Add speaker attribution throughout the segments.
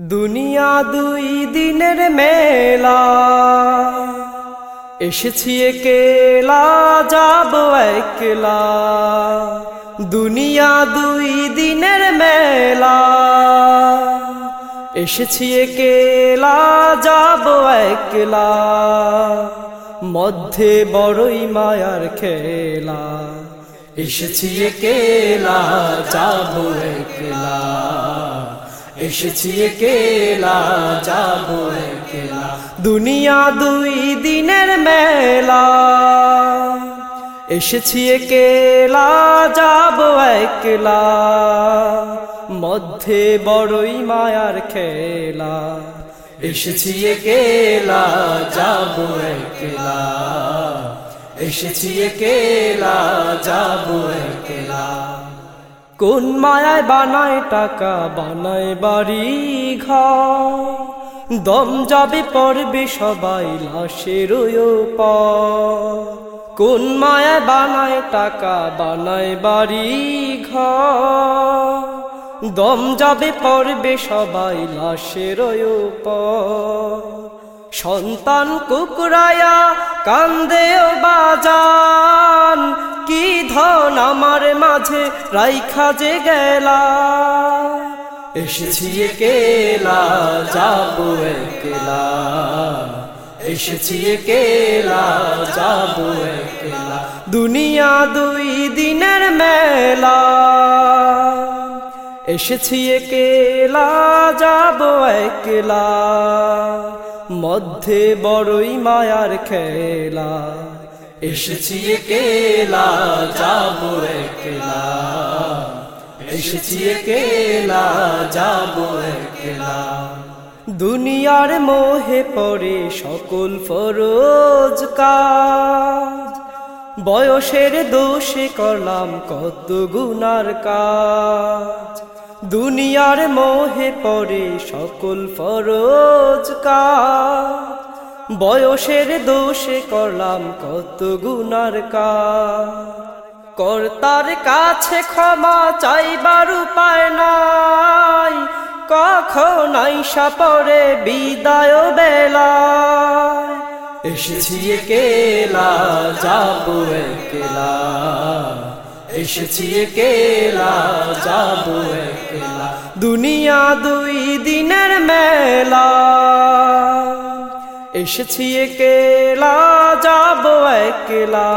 Speaker 1: দুনিয়া দুই দিনের মেলা। এসেছি একেলা, যাব একলা। দুনিয়া দুই দিনের মেলা। এসেছি একেলা, যাব একলা। মধ্যে বড়ই মায়ার খেলা। এসেছি একেলা, যাব একলা। এসেছি একেলা, যাব একেলা। দুনিয়া দুই দিনের মেলা। এসেছি একেলা, যাব একলা। মধ্যে বড়ই মায়ার খেলা। এসেছি একেলা, যাব একলা। এসেছি কেলা যাব একলা। কোন মায়ায় বানায় টাকা, বানায় বাড়ি ঘর? দম যাবে পড়বে সবাই, লাশের কোন মায়ায় বানায় টাকা, বানায় বাড়ি ঘর? দম যাবে পড়বে সবাই, লাশের সন্তান কুকুরায়া কান্দেও বাজান। কি ধন আমার মাঝে, রাইখা যে গেলা। এসেছি একেলা, যাব একেলা। এসেছি একেলা, যাব একেলা। দুনিয়া দুই দিনের মেলা। এসেছি একেলা, যাব একলা। মধ্যে বড়ই মায়ার খেলা। এসেছি একেলা, যাব একলা। এসেছি একেলা, যাব একলা। দুনিয়ার মোহে পড়ে সকল ফরোজ কাজ। বয়সের দোষে করলাম কত গুনার কাজ। দুনিয়ার মোহে পড়ে সকল ফরোজ কাজ। বয়সের দোষে করলাম কত গুনার কর্তার কাছে ক্ষমা চাইবার উপায় নাই। কখন আইসা পরে বিদায় বেলা এসেছি একেলা, যাব একলা। এসেছি একেলা, যাব একলা। দুনিয়া দুই দিনের মেলা। এসেছি একেলা, যাব একলা।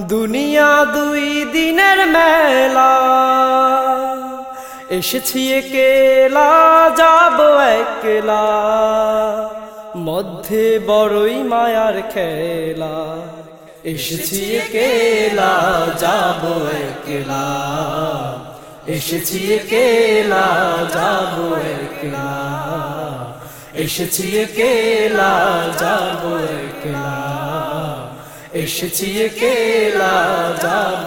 Speaker 1: দুনিয়া দুই দিনের মেলা। এসেছি একেলা, যাব একলা। মধ্যে বড়ই মায়ার খেলা। এসেছি একেলা, যাব একলা। এসেছি একেলা, যাব একলা। এসেছি কেলা যাব কেলা এসেছি কেলা যাব